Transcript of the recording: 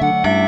Música